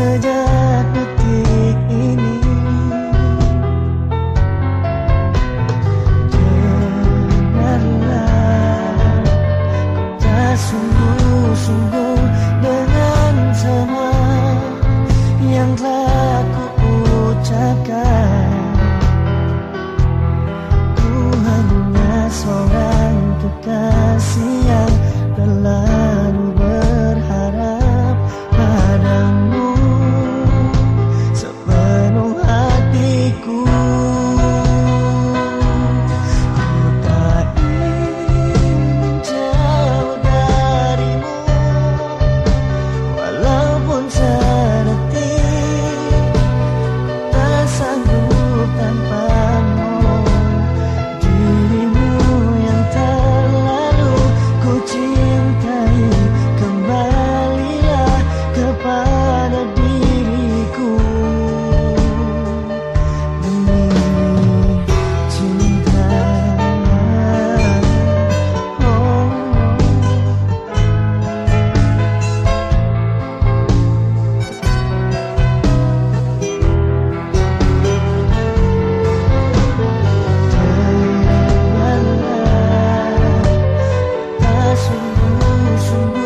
saja diriku demi cinta oh, Sungguh-sungguh